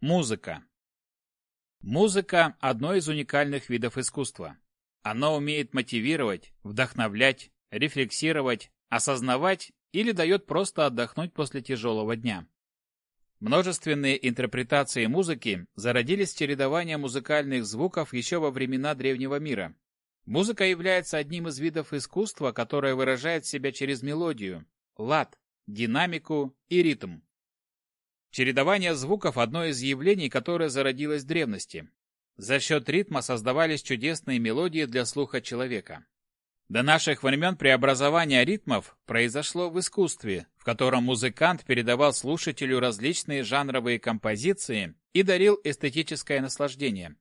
Музыка. Музыка – одно из уникальных видов искусства. Оно умеет мотивировать, вдохновлять, рефлексировать, осознавать или дает просто отдохнуть после тяжелого дня. Множественные интерпретации музыки зародились чередования музыкальных звуков еще во времена древнего мира. Музыка является одним из видов искусства, которое выражает себя через мелодию, лад, динамику и ритм. Чередование звуков – одно из явлений, которое зародилось в древности. За счет ритма создавались чудесные мелодии для слуха человека. До наших времен преобразование ритмов произошло в искусстве, в котором музыкант передавал слушателю различные жанровые композиции и дарил эстетическое наслаждение.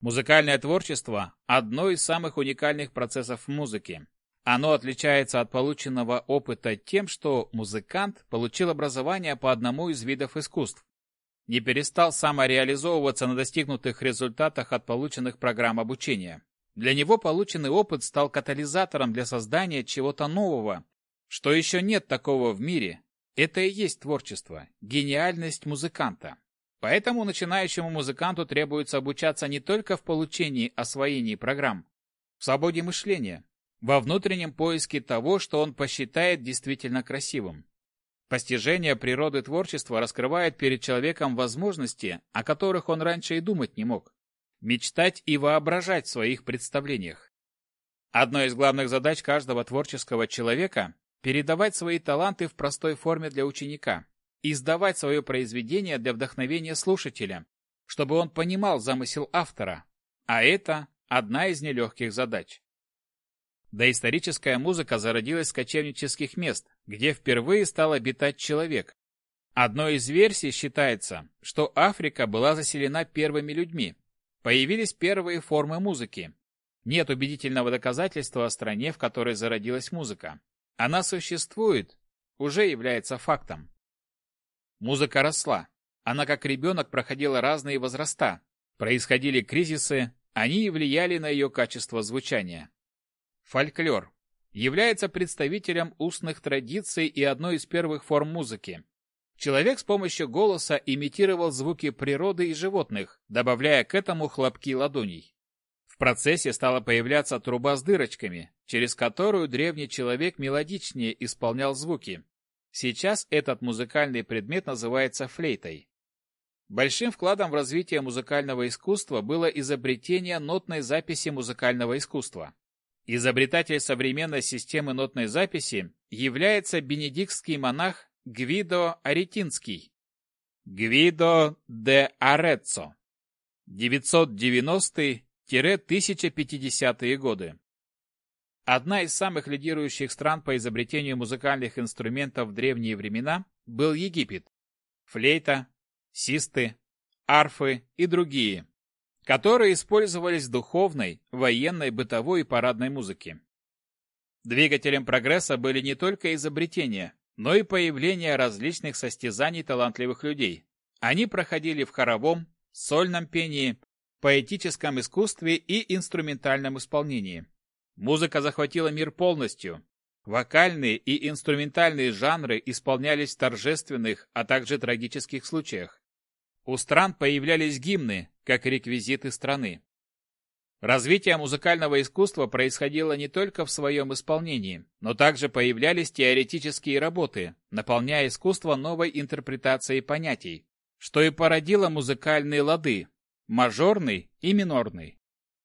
Музыкальное творчество – одно из самых уникальных процессов в музыке. Оно отличается от полученного опыта тем, что музыкант получил образование по одному из видов искусств. Не перестал самореализовываться на достигнутых результатах от полученных программ обучения. Для него полученный опыт стал катализатором для создания чего-то нового, что еще нет такого в мире. Это и есть творчество, гениальность музыканта. Поэтому начинающему музыканту требуется обучаться не только в получении освоении программ, в свободе мышления, во внутреннем поиске того, что он посчитает действительно красивым. Постижение природы творчества раскрывает перед человеком возможности, о которых он раньше и думать не мог мечтать и воображать в своих представлениях. Одной из главных задач каждого творческого человека – передавать свои таланты в простой форме для ученика, издавать свое произведение для вдохновения слушателя, чтобы он понимал замысел автора, а это одна из нелегких задач. Доисторическая музыка зародилась с кочевнических мест, где впервые стал обитать человек. Одной из версий считается, что Африка была заселена первыми людьми, Появились первые формы музыки. Нет убедительного доказательства о стране, в которой зародилась музыка. Она существует, уже является фактом. Музыка росла. Она как ребенок проходила разные возраста. Происходили кризисы, они влияли на ее качество звучания. Фольклор является представителем устных традиций и одной из первых форм музыки. Человек с помощью голоса имитировал звуки природы и животных, добавляя к этому хлопки ладоней. В процессе стала появляться труба с дырочками, через которую древний человек мелодичнее исполнял звуки. Сейчас этот музыкальный предмет называется флейтой. Большим вкладом в развитие музыкального искусства было изобретение нотной записи музыкального искусства. Изобретатель современной системы нотной записи является бенедиктский монах Гвидо Аретинский. Гвидо де Ареццо. 990-1050-е годы. Одна из самых лидирующих стран по изобретению музыкальных инструментов в древние времена был Египет. Флейта, систы, арфы и другие, которые использовались в духовной, военной, бытовой и парадной музыке. Двигателем прогресса были не только изобретения, но и появление различных состязаний талантливых людей. Они проходили в хоровом, сольном пении, поэтическом искусстве и инструментальном исполнении. Музыка захватила мир полностью. Вокальные и инструментальные жанры исполнялись в торжественных, а также трагических случаях. У стран появлялись гимны, как реквизиты страны. Развитие музыкального искусства происходило не только в своем исполнении, но также появлялись теоретические работы, наполняя искусство новой интерпретацией понятий, что и породило музыкальные лады – мажорный и минорный.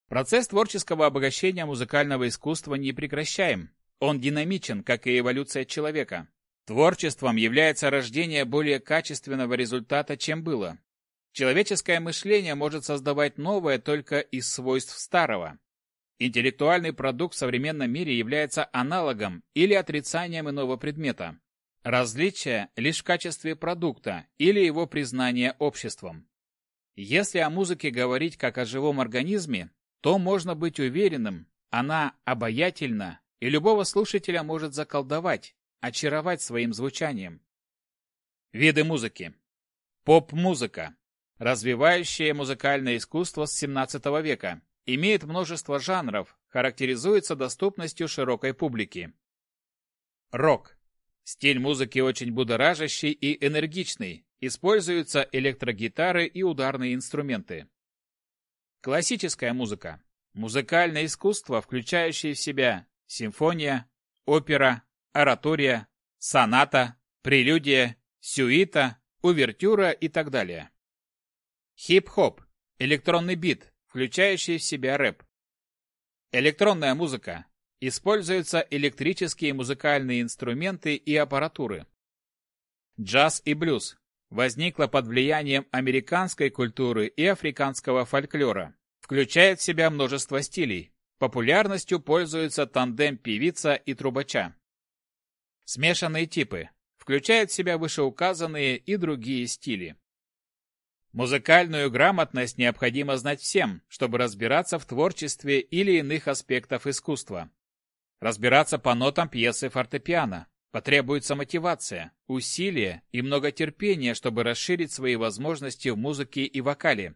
Процесс творческого обогащения музыкального искусства не прекращаем. Он динамичен, как и эволюция человека. Творчеством является рождение более качественного результата, чем было, Человеческое мышление может создавать новое только из свойств старого. Интеллектуальный продукт в современном мире является аналогом или отрицанием иного предмета. Различие лишь в качестве продукта или его признание обществом. Если о музыке говорить как о живом организме, то можно быть уверенным, она обаятельна и любого слушателя может заколдовать, очаровать своим звучанием. Виды музыки. Поп-музыка развивающее музыкальное искусство с XVII века, имеет множество жанров, характеризуется доступностью широкой публики. Рок. Стиль музыки очень будоражащий и энергичный, Используются электрогитары и ударные инструменты. Классическая музыка. Музыкальное искусство, включающее в себя симфония, опера, оратория, соната, прелюдия, сюита, увертюра и так далее. Хип-хоп – электронный бит, включающий в себя рэп. Электронная музыка. Используются электрические музыкальные инструменты и аппаратуры. Джаз и блюз. Возникла под влиянием американской культуры и африканского фольклора. Включает в себя множество стилей. Популярностью пользуется тандем певица и трубача. Смешанные типы. Включает в себя вышеуказанные и другие стили. Музыкальную грамотность необходимо знать всем, чтобы разбираться в творчестве или иных аспектах искусства. Разбираться по нотам пьесы фортепиано. Потребуется мотивация, усилие и много терпения, чтобы расширить свои возможности в музыке и вокале.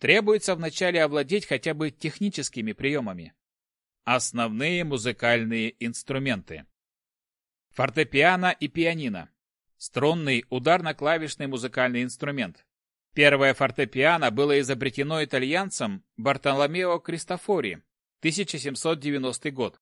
Требуется вначале овладеть хотя бы техническими приемами. Основные музыкальные инструменты. Фортепиано и пианино. Струнный ударно-клавишный музыкальный инструмент. Первое фортепиано было изобретено итальянцем Бартоломео Кристофори, 1790 год.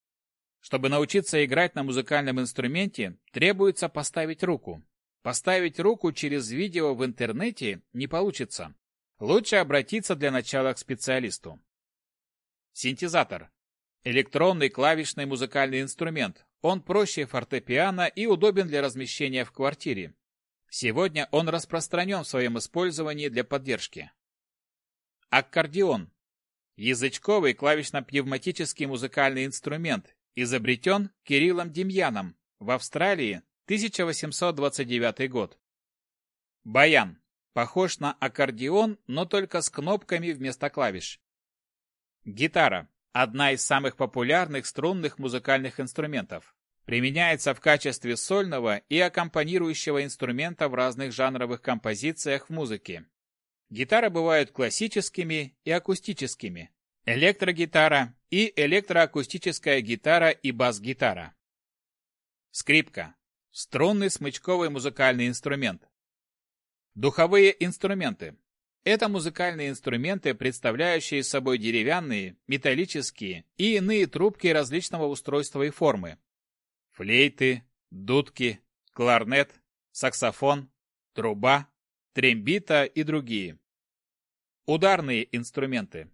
Чтобы научиться играть на музыкальном инструменте, требуется поставить руку. Поставить руку через видео в интернете не получится. Лучше обратиться для начала к специалисту. Синтезатор. Электронный клавишный музыкальный инструмент. Он проще фортепиано и удобен для размещения в квартире. Сегодня он распространен в своем использовании для поддержки. Аккордеон. Язычковый клавишно-пневматический музыкальный инструмент, изобретен Кириллом Демьяном в Австралии 1829 год. Баян. Похож на аккордеон, но только с кнопками вместо клавиш. Гитара. Одна из самых популярных струнных музыкальных инструментов. Применяется в качестве сольного и аккомпанирующего инструмента в разных жанровых композициях в музыке. Гитары бывают классическими и акустическими. Электрогитара и электроакустическая гитара и бас-гитара. Скрипка. Струнный смычковый музыкальный инструмент. Духовые инструменты. Это музыкальные инструменты, представляющие собой деревянные, металлические и иные трубки различного устройства и формы, флейты, дудки, кларнет, саксофон, труба, трембита и другие. Ударные инструменты.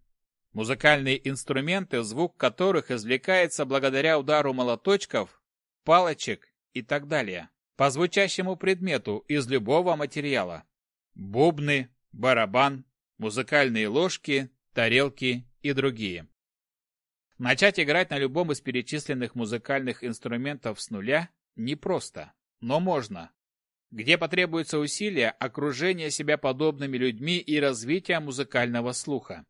Музыкальные инструменты, звук которых извлекается благодаря удару молоточков, палочек и так далее, по звучащему предмету из любого материала. Бубны, барабан, музыкальные ложки, тарелки и другие. Начать играть на любом из перечисленных музыкальных инструментов с нуля непросто, но можно. Где потребуется усилие, окружение себя подобными людьми и развитие музыкального слуха.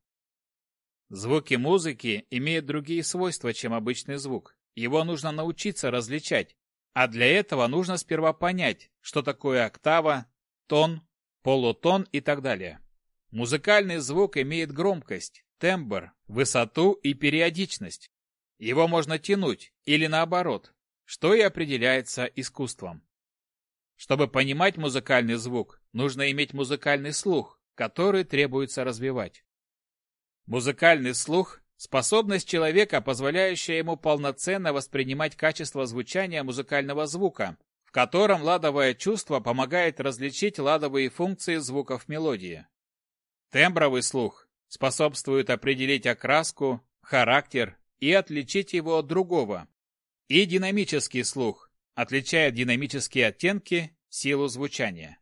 Звуки музыки имеют другие свойства, чем обычный звук. Его нужно научиться различать, а для этого нужно сперва понять, что такое октава, тон, полутон и так далее. Музыкальный звук имеет громкость, тембр, высоту и периодичность. Его можно тянуть или наоборот, что и определяется искусством. Чтобы понимать музыкальный звук, нужно иметь музыкальный слух, который требуется развивать. Музыкальный слух – способность человека, позволяющая ему полноценно воспринимать качество звучания музыкального звука, в котором ладовое чувство помогает различить ладовые функции звуков мелодии. Тембровый слух способствует определить окраску, характер и отличить его от другого. И динамический слух отличает динамические оттенки, силу звучания.